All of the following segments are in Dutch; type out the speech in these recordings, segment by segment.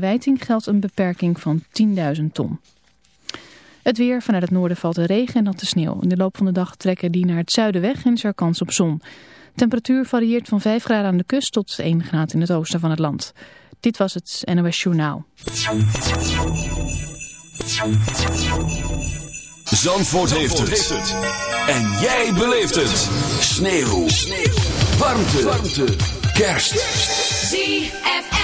wijting geldt een beperking van 10.000 ton. Het weer, vanuit het noorden valt de regen en natte sneeuw. In de loop van de dag trekken die naar het zuiden weg en is er kans op zon. Temperatuur varieert van 5 graden aan de kust tot 1 graad in het oosten van het land. Dit was het NOS Journaal. Zandvoort, heeft, het. En jij beleeft het. Sneeuw. Warmte. Warmte. Kerst. ZFM.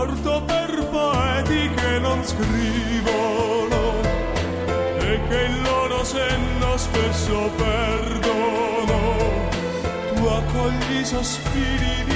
morto per poeti che non scrivono e che il loro senno spesso perdono. Tu accogli i sospiri di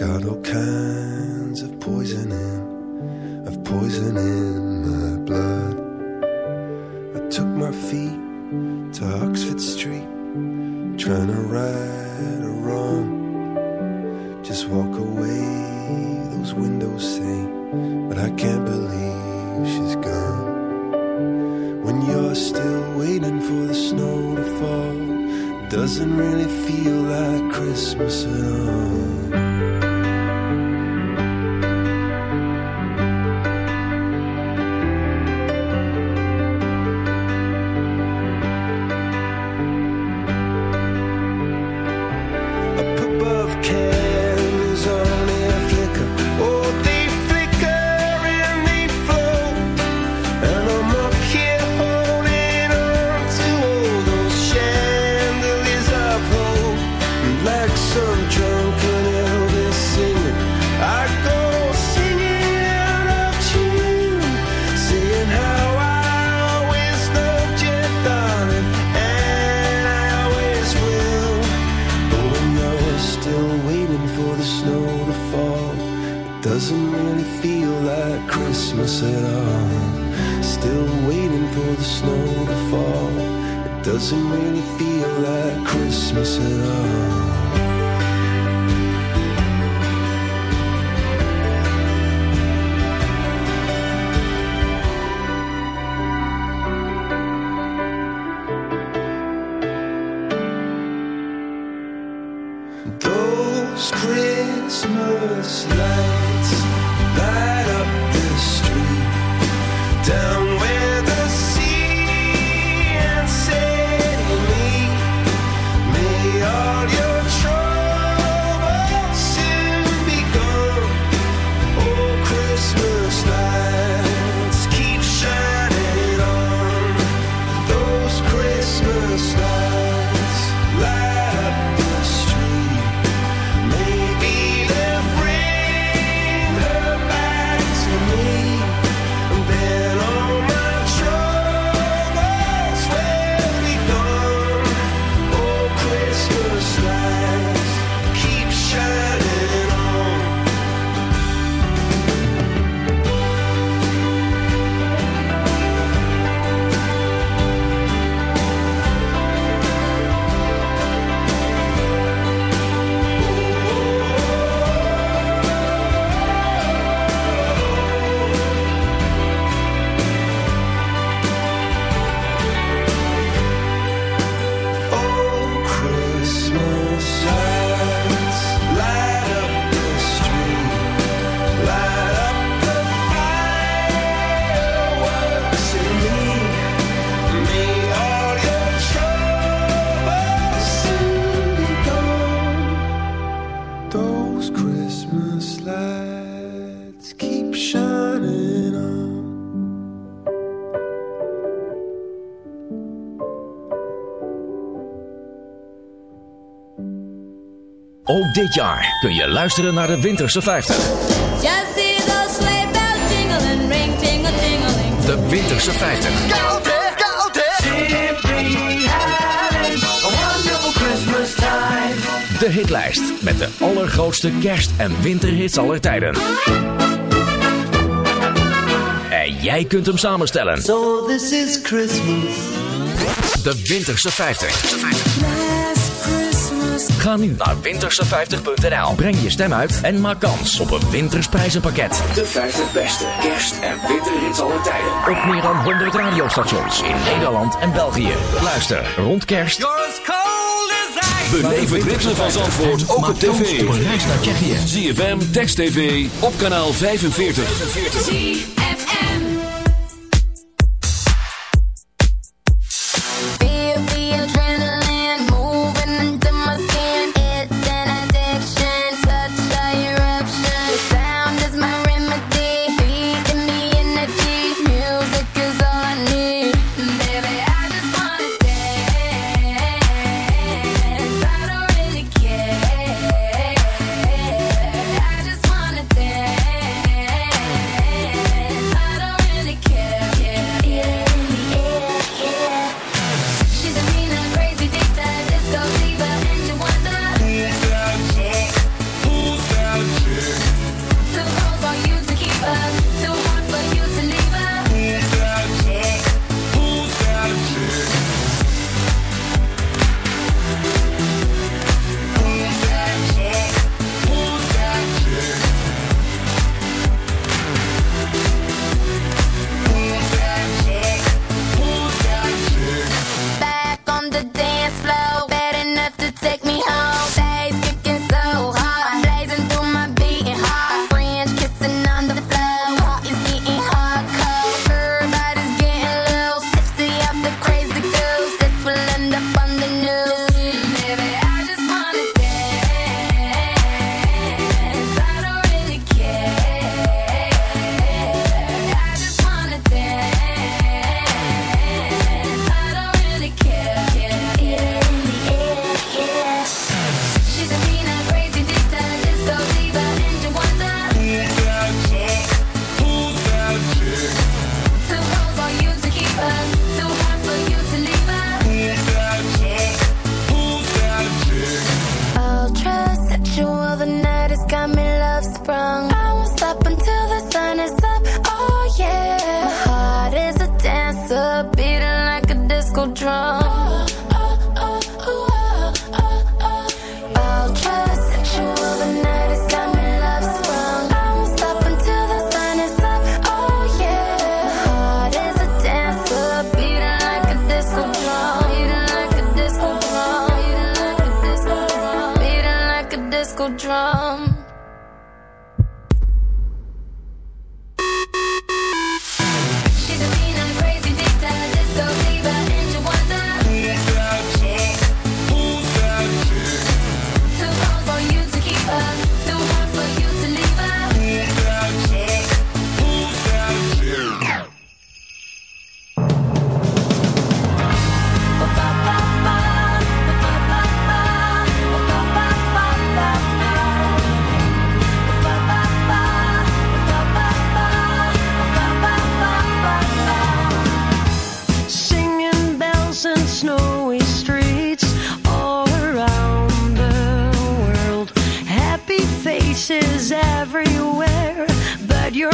Got all kinds of poison in, of poison in my blood. I took my feet to Oxford Street, trying to right a wrong. Just walk away, those windows say, but I can't believe she's gone. When you're still waiting for the snow to fall, doesn't really feel like Christmas at all. Ook dit jaar kun je luisteren naar de Winterse 50. Just see those sleigh bells jingling, ring tingle tingling. De Winterse 50. Koud hè, koud hè. Simply having a wonderful Christmas time. De hitlijst met de allergrootste kerst- en winterhits aller tijden. En jij kunt hem samenstellen. So this is Christmas. De Winterse 50. Ga nu naar winterse50.nl. Breng je stem uit en maak kans op een wintersprijzenpakket. De 50 beste kerst- en winterrits aller tijden. Op meer dan 100 radiostations in Nederland en België. Luister rond kerst. Beleef het van Zandvoort ook op tv. Op een reis naar Tsjechië. ZFM, Text TV, op kanaal 45. Faces everywhere, but your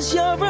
Cause you're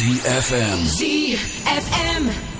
ZFM. ZFM.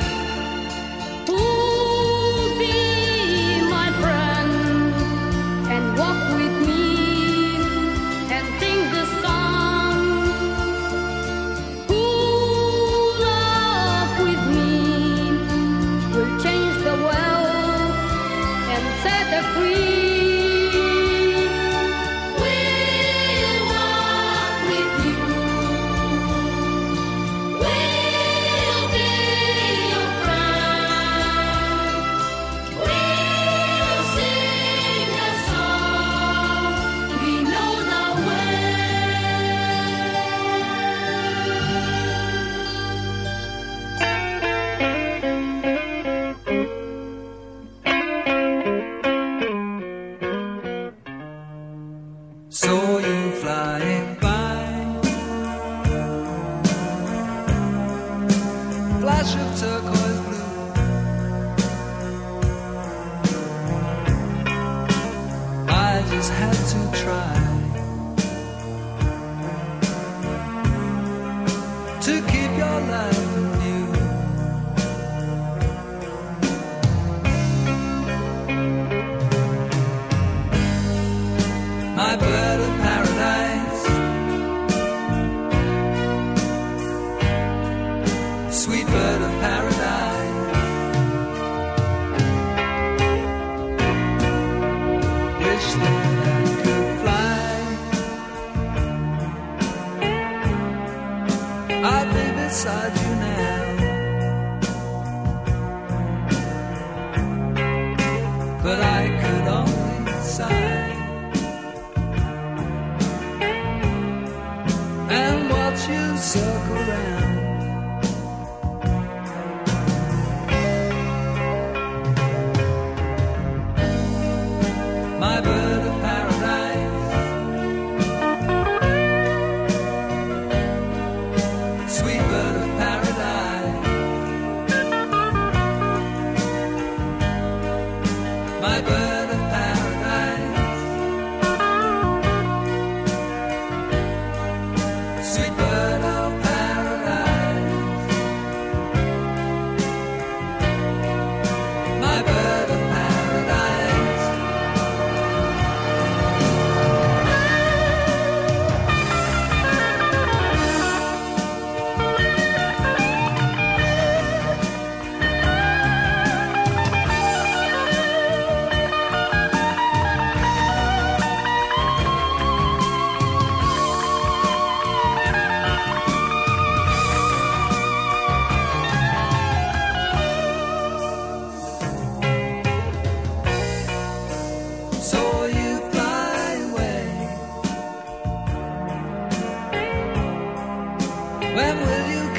When will you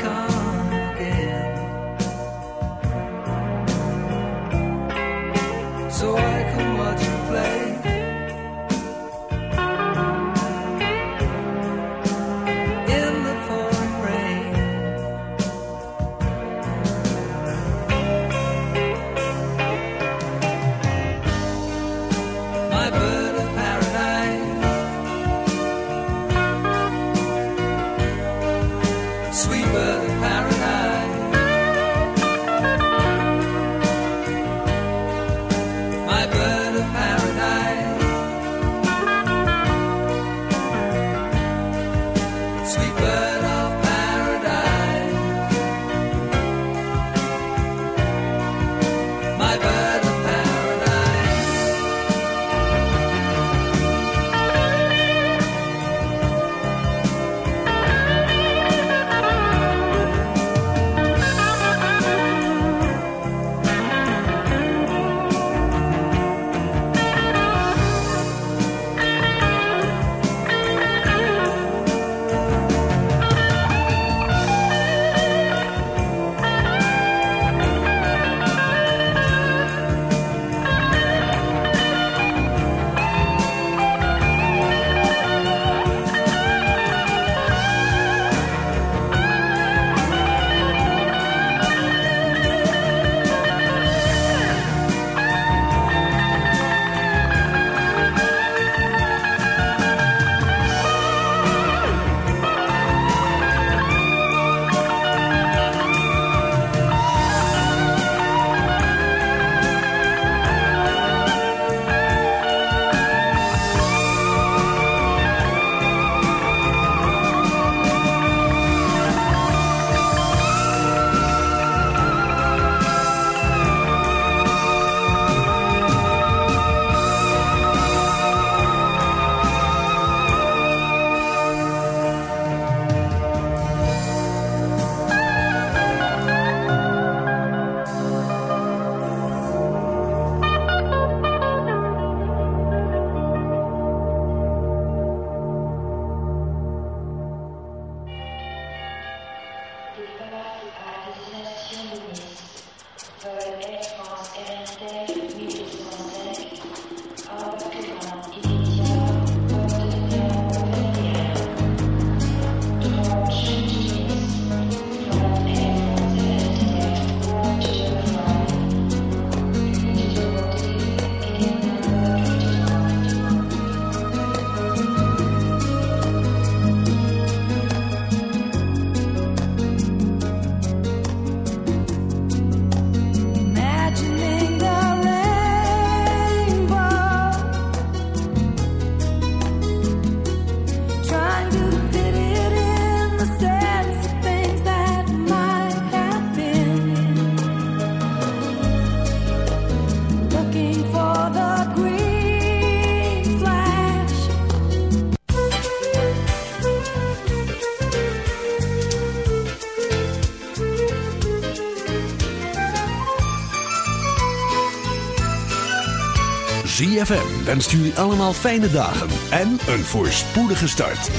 ZFM wenst jullie allemaal fijne dagen en een voorspoedige start.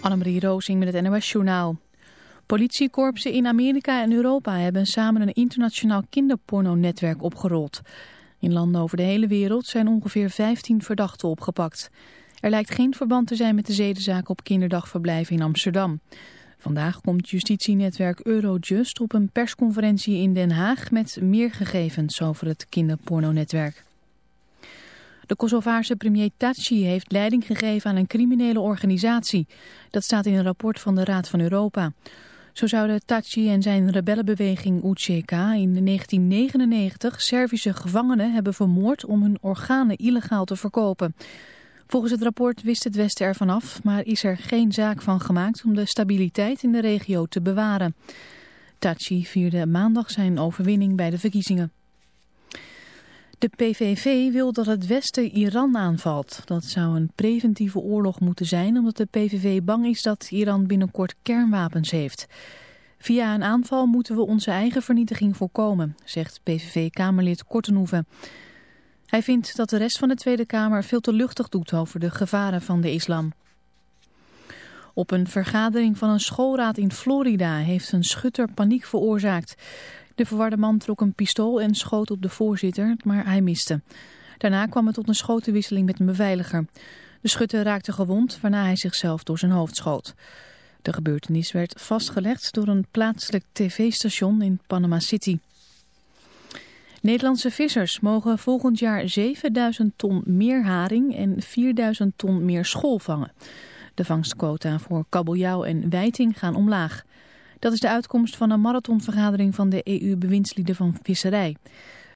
Annemarie Roosing met het NOS Journaal. Politiekorpsen in Amerika en Europa hebben samen een internationaal kinderpornonetwerk opgerold. In landen over de hele wereld zijn ongeveer 15 verdachten opgepakt. Er lijkt geen verband te zijn met de zedenzaak op kinderdagverblijven in Amsterdam. Vandaag komt justitienetwerk Eurojust op een persconferentie in Den Haag met meer gegevens over het kinderpornonetwerk. De Kosovaarse premier Taci heeft leiding gegeven aan een criminele organisatie. Dat staat in een rapport van de Raad van Europa. Zo zouden Taci en zijn rebellenbeweging UCK in 1999 Servische gevangenen hebben vermoord om hun organen illegaal te verkopen. Volgens het rapport wist het Westen ervan af, maar is er geen zaak van gemaakt om de stabiliteit in de regio te bewaren. Taci vierde maandag zijn overwinning bij de verkiezingen. De PVV wil dat het Westen Iran aanvalt. Dat zou een preventieve oorlog moeten zijn omdat de PVV bang is dat Iran binnenkort kernwapens heeft. Via een aanval moeten we onze eigen vernietiging voorkomen, zegt PVV-kamerlid Kortenhoeven. Hij vindt dat de rest van de Tweede Kamer veel te luchtig doet over de gevaren van de islam. Op een vergadering van een schoolraad in Florida heeft een schutter paniek veroorzaakt. De verwarde man trok een pistool en schoot op de voorzitter, maar hij miste. Daarna kwam het tot een schotenwisseling met een beveiliger. De schutter raakte gewond, waarna hij zichzelf door zijn hoofd schoot. De gebeurtenis werd vastgelegd door een plaatselijk tv-station in Panama City. Nederlandse vissers mogen volgend jaar 7000 ton meer haring en 4000 ton meer school vangen. De vangstquota voor kabeljauw en wijting gaan omlaag. Dat is de uitkomst van een marathonvergadering van de EU-bewindslieden van visserij.